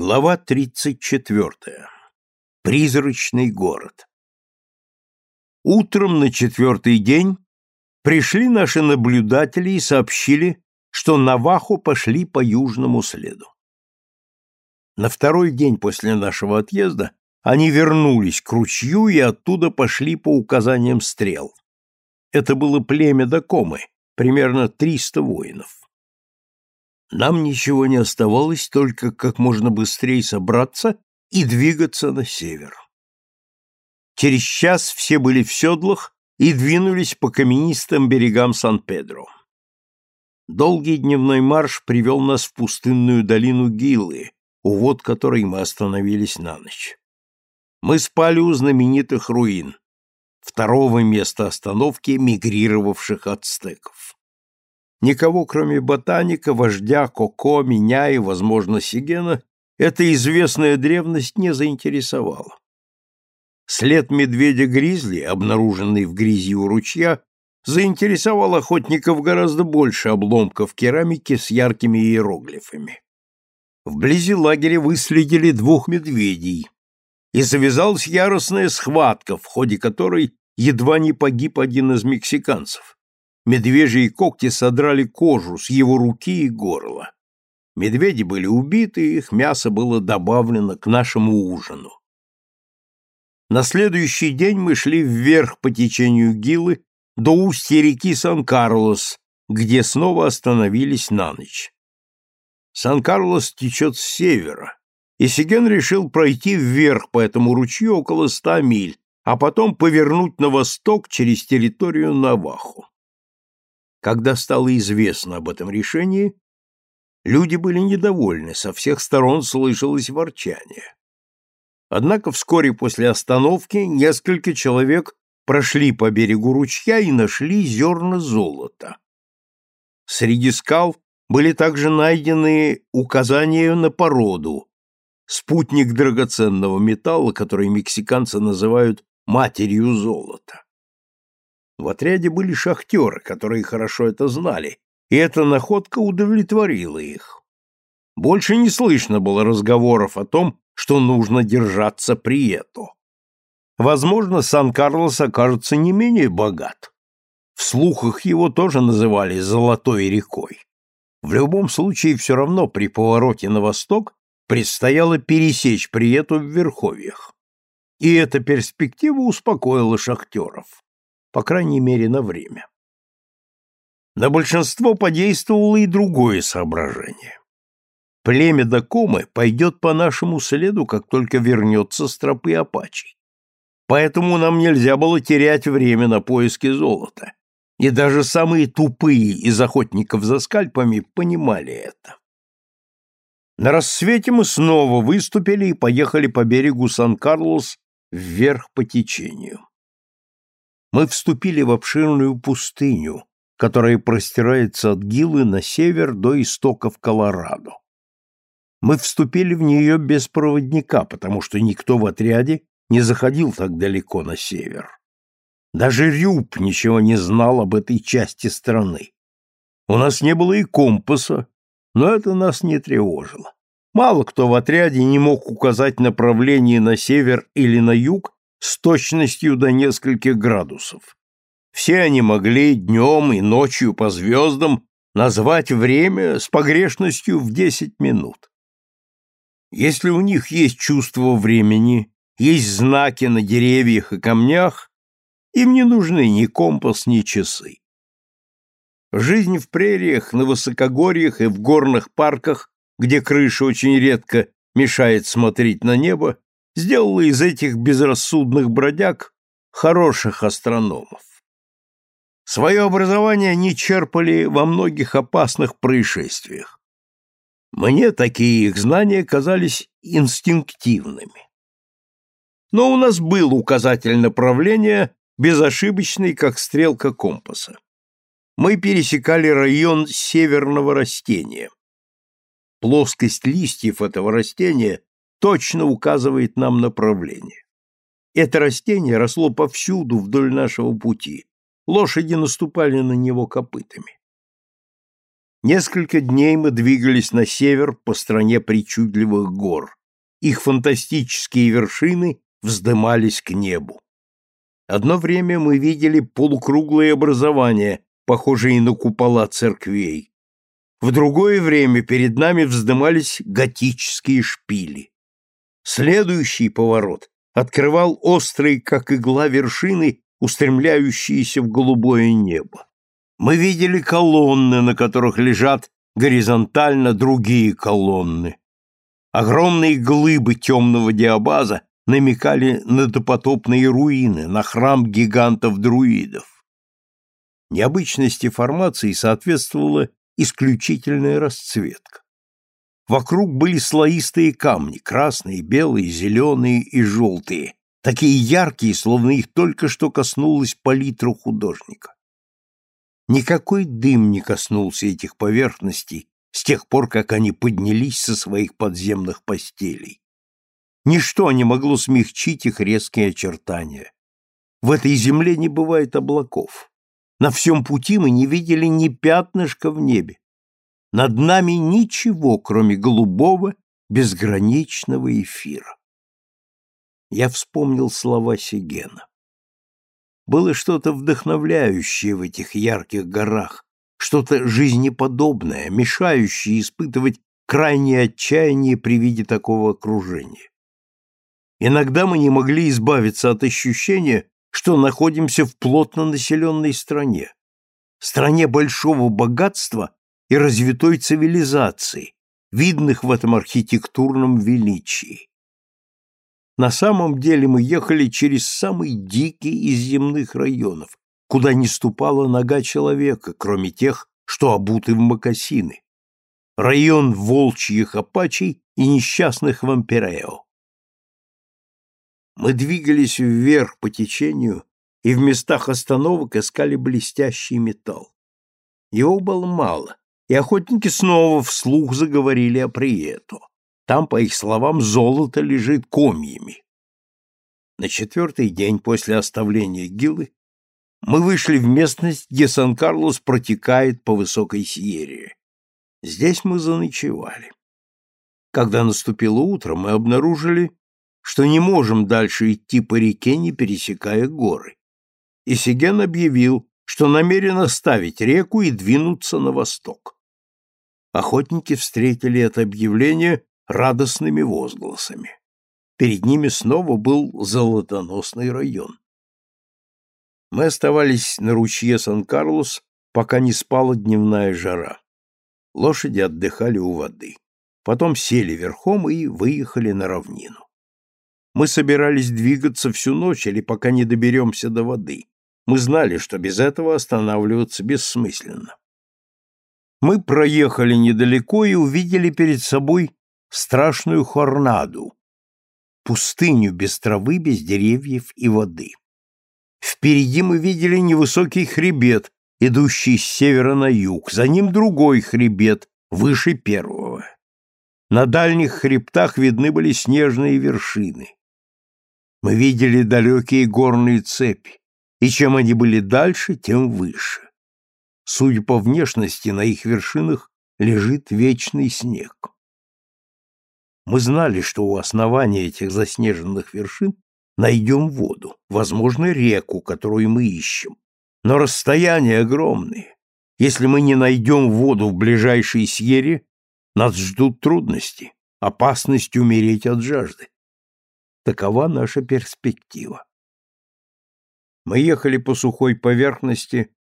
Глава 34. Призрачный город. Утром на четвертый день пришли наши наблюдатели и сообщили, что Навахо пошли по южному следу. На второй день после нашего отъезда они вернулись к ручью и оттуда пошли по указаниям стрел. Это было племя Дакомы, примерно 300 воинов. Нам ничего не оставалось, только как можно быстрее собраться и двигаться на север. Через час все были в седлах и двинулись по каменистым берегам Сан-Педро. Долгий дневной марш привел нас в пустынную долину Гилы, у вод которой мы остановились на ночь. Мы спали у знаменитых руин, второго места остановки мигрировавших ацтеков. Никого, кроме ботаника, вождя, Коко, меня и, возможно, Сигена, эта известная древность не заинтересовала. След медведя-гризли, обнаруженный в грязи у ручья, заинтересовал охотников гораздо больше обломков керамики с яркими иероглифами. Вблизи лагеря выследили двух медведей, и завязалась яростная схватка, в ходе которой едва не погиб один из мексиканцев. Медвежьи когти содрали кожу с его руки и горла. Медведи были убиты, их мясо было добавлено к нашему ужину. На следующий день мы шли вверх по течению Гилы до устья реки Сан-Карлос, где снова остановились на ночь. Сан-Карлос течет с севера, и Сиген решил пройти вверх по этому ручью около ста миль, а потом повернуть на восток через территорию Навахо. Когда стало известно об этом решении, люди были недовольны, со всех сторон слышалось ворчание. Однако вскоре после остановки несколько человек прошли по берегу ручья и нашли зерна золота. Среди скал были также найдены указания на породу, спутник драгоценного металла, который мексиканцы называют матерью золота. В отряде были шахтеры, которые хорошо это знали, и эта находка удовлетворила их. Больше не слышно было разговоров о том, что нужно держаться при эту. Возможно, Сан-Карлос окажется не менее богат. В слухах его тоже называли «золотой рекой». В любом случае, все равно при повороте на восток предстояло пересечь Приету в Верховьях. И эта перспектива успокоила шахтеров по крайней мере, на время. На большинство подействовало и другое соображение. Племя Дакомы пойдет по нашему следу, как только вернется с тропы Апачей. Поэтому нам нельзя было терять время на поиски золота. И даже самые тупые из охотников за скальпами понимали это. На рассвете мы снова выступили и поехали по берегу Сан-Карлос вверх по течению мы вступили в обширную пустыню, которая простирается от Гилы на север до истоков Колорадо. Мы вступили в нее без проводника, потому что никто в отряде не заходил так далеко на север. Даже Рюб ничего не знал об этой части страны. У нас не было и компаса, но это нас не тревожило. Мало кто в отряде не мог указать направление на север или на юг с точностью до нескольких градусов. Все они могли днем и ночью по звездам назвать время с погрешностью в 10 минут. Если у них есть чувство времени, есть знаки на деревьях и камнях, им не нужны ни компас, ни часы. Жизнь в прериях, на высокогорьях и в горных парках, где крыша очень редко мешает смотреть на небо, сделала из этих безрассудных бродяг хороших астрономов. Свое образование они черпали во многих опасных происшествиях. Мне такие их знания казались инстинктивными. Но у нас был указатель направления, безошибочный, как стрелка компаса. Мы пересекали район северного растения. Плоскость листьев этого растения точно указывает нам направление. Это растение росло повсюду вдоль нашего пути. Лошади наступали на него копытами. Несколько дней мы двигались на север по стране причудливых гор. Их фантастические вершины вздымались к небу. Одно время мы видели полукруглые образования, похожие на купола церквей. В другое время перед нами вздымались готические шпили. Следующий поворот открывал острые, как игла, вершины, устремляющиеся в голубое небо. Мы видели колонны, на которых лежат горизонтально другие колонны. Огромные глыбы темного диабаза намекали на допотопные руины, на храм гигантов-друидов. Необычности формации соответствовала исключительная расцветка. Вокруг были слоистые камни, красные, белые, зеленые и желтые, такие яркие, словно их только что коснулась палитра художника. Никакой дым не коснулся этих поверхностей с тех пор, как они поднялись со своих подземных постелей. Ничто не могло смягчить их резкие очертания. В этой земле не бывает облаков. На всем пути мы не видели ни пятнышка в небе. Над нами ничего, кроме голубого, безграничного эфира. Я вспомнил слова Сигена. Было что-то вдохновляющее в этих ярких горах, что-то жизнеподобное, мешающее испытывать крайнее отчаяние при виде такого окружения. Иногда мы не могли избавиться от ощущения, что находимся в плотно населенной стране, стране большого богатства и развитой цивилизации, видных в этом архитектурном величии. На самом деле мы ехали через самый дикий из земных районов, куда не ступала нога человека, кроме тех, что обуты в мокасины. Район волчьих апачей и несчастных вампирео. Мы двигались вверх по течению и в местах остановок искали блестящий металл. Его было мало, и охотники снова вслух заговорили о приету. Там, по их словам, золото лежит комьями. На четвертый день после оставления Гилы мы вышли в местность, где Сан-Карлос протекает по высокой Сьерре. Здесь мы заночевали. Когда наступило утро, мы обнаружили, что не можем дальше идти по реке, не пересекая горы. И Сиген объявил, что намерен оставить реку и двинуться на восток. Охотники встретили это объявление радостными возгласами. Перед ними снова был золотоносный район. Мы оставались на ручье Сан-Карлос, пока не спала дневная жара. Лошади отдыхали у воды. Потом сели верхом и выехали на равнину. Мы собирались двигаться всю ночь или пока не доберемся до воды. Мы знали, что без этого останавливаться бессмысленно. Мы проехали недалеко и увидели перед собой страшную хорнаду, пустыню без травы, без деревьев и воды. Впереди мы видели невысокий хребет, идущий с севера на юг, за ним другой хребет, выше первого. На дальних хребтах видны были снежные вершины. Мы видели далекие горные цепи, и чем они были дальше, тем выше. Судя по внешности, на их вершинах лежит вечный снег. Мы знали, что у основания этих заснеженных вершин найдем воду, возможно, реку, которую мы ищем. Но расстояния огромные. Если мы не найдем воду в ближайшей сьере, нас ждут трудности, опасность умереть от жажды. Такова наша перспектива. Мы ехали по сухой поверхности,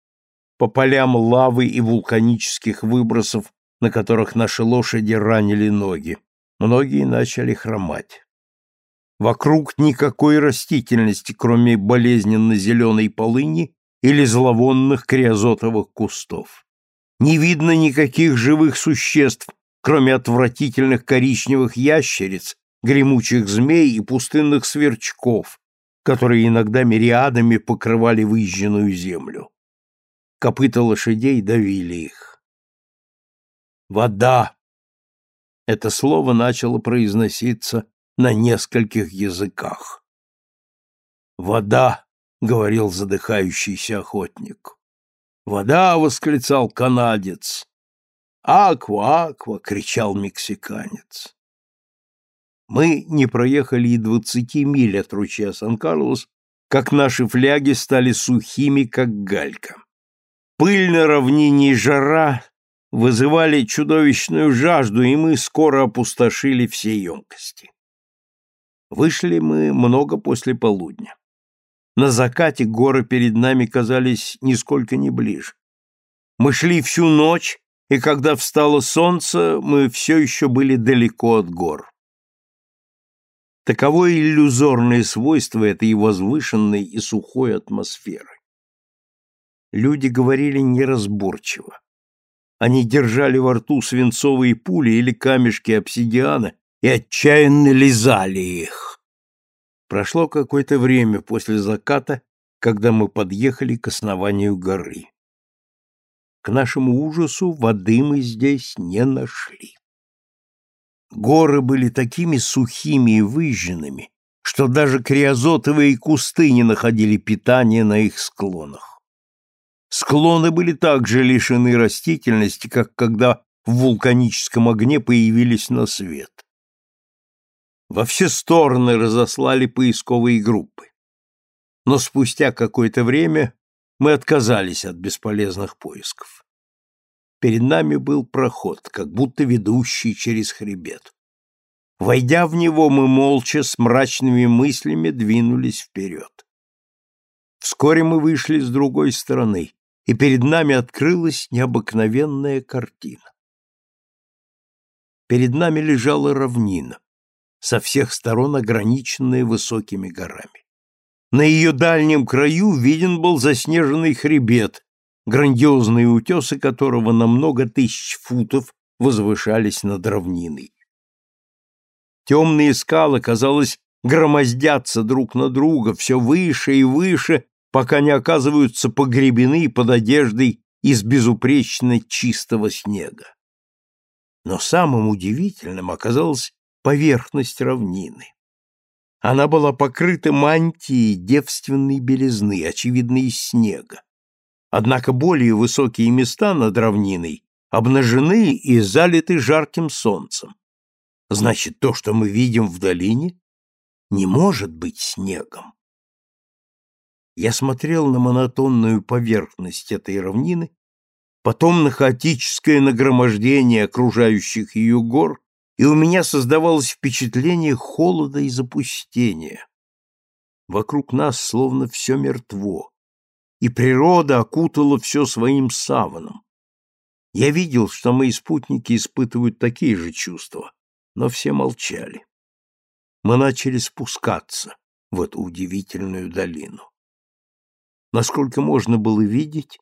по полям лавы и вулканических выбросов, на которых наши лошади ранили ноги многие начали хромать. Вокруг никакой растительности, кроме болезненно-зеленой полыни или зловонных криозотовых кустов. Не видно никаких живых существ, кроме отвратительных коричневых ящериц, гремучих змей и пустынных сверчков, которые иногда мириадами покрывали выжженную землю. Копыта лошадей давили их. Вода это слово начало произноситься на нескольких языках. «Вода!» — говорил задыхающийся охотник. «Вода!» — восклицал канадец. «Аква, аква!» — кричал мексиканец. Мы не проехали и двадцати миль от ручья Сан-Карлос, как наши фляги стали сухими, как галька. Пыль на равнине и жара вызывали чудовищную жажду, и мы скоро опустошили все емкости. Вышли мы много после полудня. На закате горы перед нами казались нисколько не ближе. Мы шли всю ночь, и когда встало солнце, мы все еще были далеко от гор. Таково иллюзорное свойство этой возвышенной и сухой атмосферы. Люди говорили неразборчиво. Они держали во рту свинцовые пули или камешки обсидиана и отчаянно лизали их. Прошло какое-то время после заката, когда мы подъехали к основанию горы. К нашему ужасу воды мы здесь не нашли. Горы были такими сухими и выжженными, что даже криозотовые кусты не находили питания на их склонах. Склоны были также лишены растительности, как когда в вулканическом огне появились на свет. Во все стороны разослали поисковые группы. Но спустя какое-то время мы отказались от бесполезных поисков. Перед нами был проход, как будто ведущий через хребет. Войдя в него, мы молча с мрачными мыслями двинулись вперед. Вскоре мы вышли с другой стороны, и перед нами открылась необыкновенная картина. Перед нами лежала равнина, со всех сторон ограниченная высокими горами. На ее дальнем краю виден был заснеженный хребет, грандиозные утесы которого на много тысяч футов возвышались над равниной. Темные скалы, казалось, громоздятся друг на друга все выше и выше, пока не оказываются погребены под одеждой из безупречно чистого снега. Но самым удивительным оказалась поверхность равнины. Она была покрыта мантией девственной белизны, очевидно, из снега. Однако более высокие места над равниной обнажены и залиты жарким солнцем. Значит, то, что мы видим в долине, не может быть снегом. Я смотрел на монотонную поверхность этой равнины, потом на хаотическое нагромождение окружающих ее гор и у меня создавалось впечатление холода и запустения. Вокруг нас словно все мертво, и природа окутала все своим саваном. Я видел, что мои спутники испытывают такие же чувства, но все молчали. Мы начали спускаться в эту удивительную долину. Насколько можно было видеть,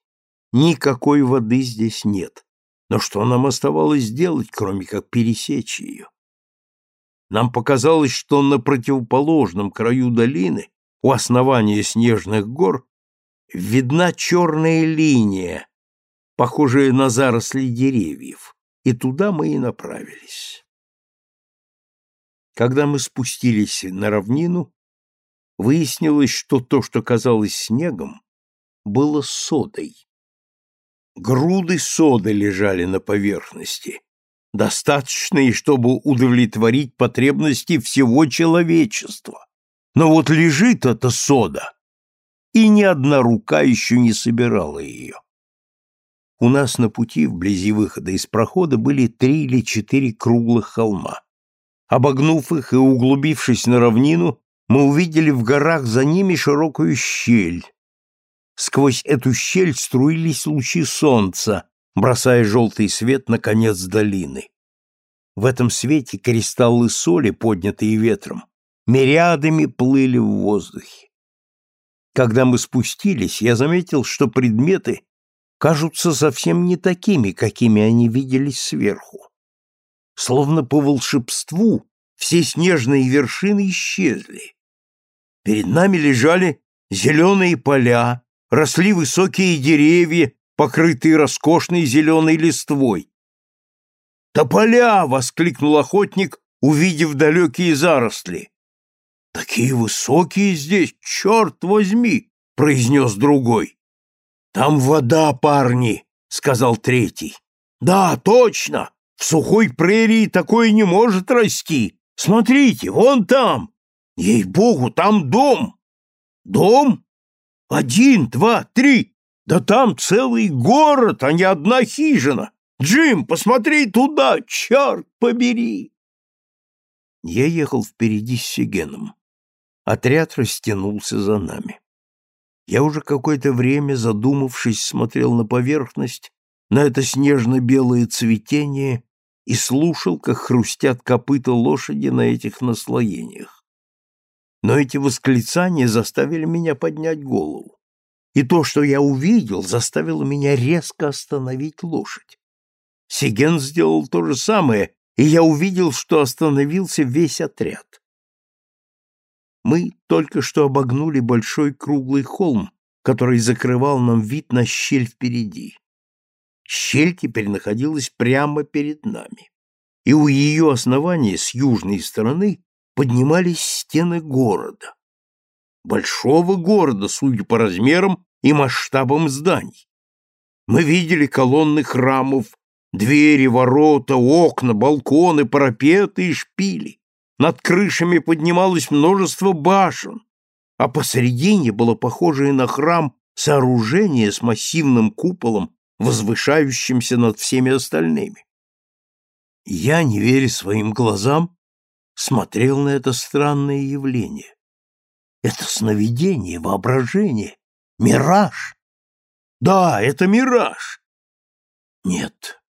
никакой воды здесь нет, но что нам оставалось сделать, кроме как пересечь ее? Нам показалось, что на противоположном краю долины, у основания снежных гор, видна черная линия, похожая на заросли деревьев, и туда мы и направились. Когда мы спустились на равнину, выяснилось, что то, что казалось снегом, было содой. Груды соды лежали на поверхности, достаточные, чтобы удовлетворить потребности всего человечества. Но вот лежит эта сода, и ни одна рука еще не собирала ее. У нас на пути, вблизи выхода из прохода, были три или четыре круглых холма. Обогнув их и углубившись на равнину, мы увидели в горах за ними широкую щель, Сквозь эту щель струились лучи солнца, бросая желтый свет на конец долины. В этом свете кристаллы соли, поднятые ветром, мириадами плыли в воздухе. Когда мы спустились, я заметил, что предметы кажутся совсем не такими, какими они виделись сверху. Словно по волшебству все снежные вершины исчезли. Перед нами лежали зеленые поля, росли высокие деревья, покрытые роскошной зеленой листвой. «Тополя!» — воскликнул охотник, увидев далекие заросли. «Такие высокие здесь, черт возьми!» — произнес другой. «Там вода, парни!» — сказал третий. Да, точно! В сухой прерии такое не может расти. Смотрите, вон там! Ей-богу, там дом! Дом? Один, два, три! Да там целый город, а не одна хижина! Джим, посмотри туда, черт побери!» Я ехал впереди с Сигеном. Отряд растянулся за нами. Я уже какое-то время, задумавшись, смотрел на поверхность, на это снежно-белое цветение и слушал, как хрустят копыта лошади на этих наслоениях. Но эти восклицания заставили меня поднять голову. И то, что я увидел, заставило меня резко остановить лошадь. Сиген сделал то же самое, и я увидел, что остановился весь отряд. Мы только что обогнули большой круглый холм, который закрывал нам вид на щель впереди. Щель теперь находилась прямо перед нами, и у ее основания с южной стороны поднимались стены города. Большого города, судя по размерам и масштабам зданий. Мы видели колонны храмов, Двери, ворота, окна, балконы, парапеты и шпили. Над крышами поднималось множество башен, а посередине было похожее на храм сооружение с массивным куполом, возвышающимся над всеми остальными. Я, не веря своим глазам, смотрел на это странное явление. Это сновидение, воображение, мираж. Да, это мираж. Нет,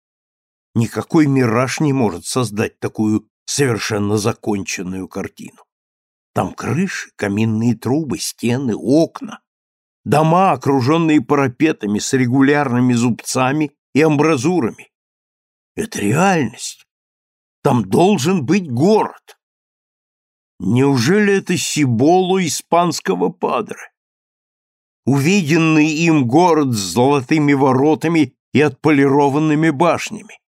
Никакой мираж не может создать такую совершенно законченную картину. Там крыши, каминные трубы, стены, окна, дома, окруженные парапетами с регулярными зубцами и амбразурами. Это реальность. Там должен быть город. Неужели это Сиболу испанского падре? Увиденный им город с золотыми воротами и отполированными башнями.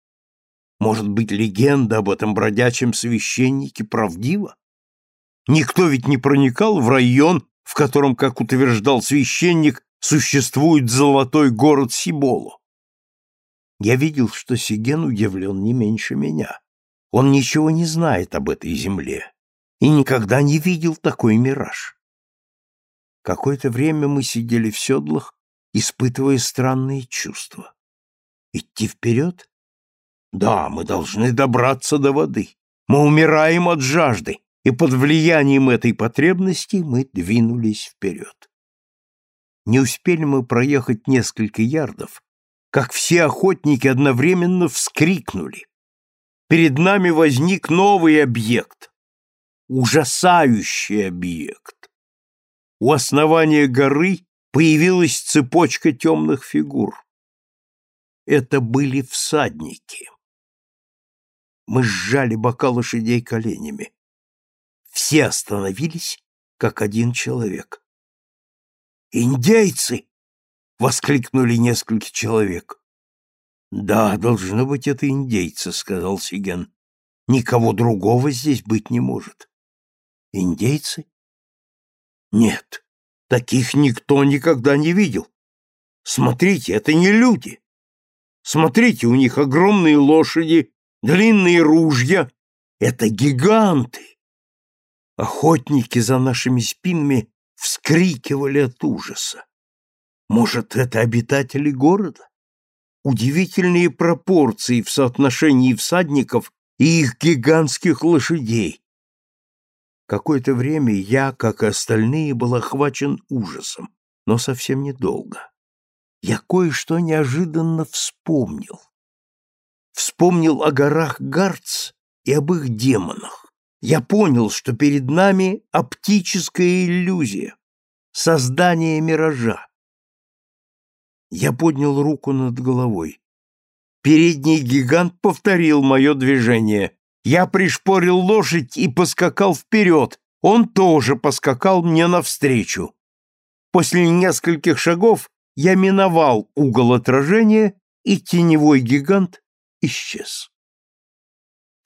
Может быть, легенда об этом бродячем священнике правдива? Никто ведь не проникал в район, в котором, как утверждал священник, существует золотой город Сиболу. Я видел, что Сиген удивлен не меньше меня. Он ничего не знает об этой земле и никогда не видел такой мираж. Какое-то время мы сидели в седлах, испытывая странные чувства. Идти вперед да, мы должны добраться до воды. Мы умираем от жажды, и под влиянием этой потребности мы двинулись вперед. Не успели мы проехать несколько ярдов, как все охотники одновременно вскрикнули. Перед нами возник новый объект. Ужасающий объект. У основания горы появилась цепочка темных фигур. Это были всадники. Мы сжали бока лошадей коленями. Все остановились, как один человек. «Индейцы!» — воскликнули несколько человек. «Да, должно быть, это индейцы», — сказал Сиген. «Никого другого здесь быть не может». «Индейцы?» «Нет, таких никто никогда не видел. Смотрите, это не люди. Смотрите, у них огромные лошади длинные ружья — это гиганты. Охотники за нашими спинами вскрикивали от ужаса. Может, это обитатели города? Удивительные пропорции в соотношении всадников и их гигантских лошадей. Какое-то время я, как и остальные, был охвачен ужасом, но совсем недолго. Я кое-что неожиданно вспомнил вспомнил о горах Гарц и об их демонах. Я понял, что перед нами оптическая иллюзия, создание миража. Я поднял руку над головой. Передний гигант повторил мое движение. Я пришпорил лошадь и поскакал вперед. Он тоже поскакал мне навстречу. После нескольких шагов я миновал угол отражения, и теневой гигант исчез.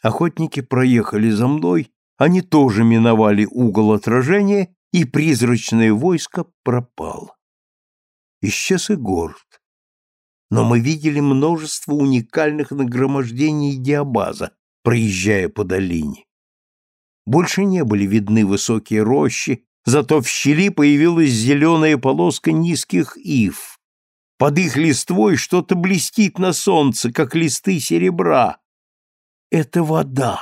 Охотники проехали за мной, они тоже миновали угол отражения, и призрачное войско пропало. Исчез и город. но мы видели множество уникальных нагромождений диабаза, проезжая по долине. Больше не были видны высокие рощи, зато в щели появилась зеленая полоска низких ив. Под их листвой что-то блестит на солнце, как листы серебра. Это вода.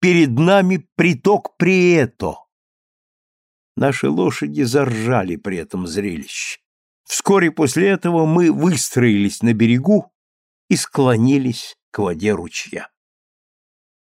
Перед нами приток Прието. Наши лошади заржали при этом зрелище. Вскоре после этого мы выстроились на берегу и склонились к воде ручья.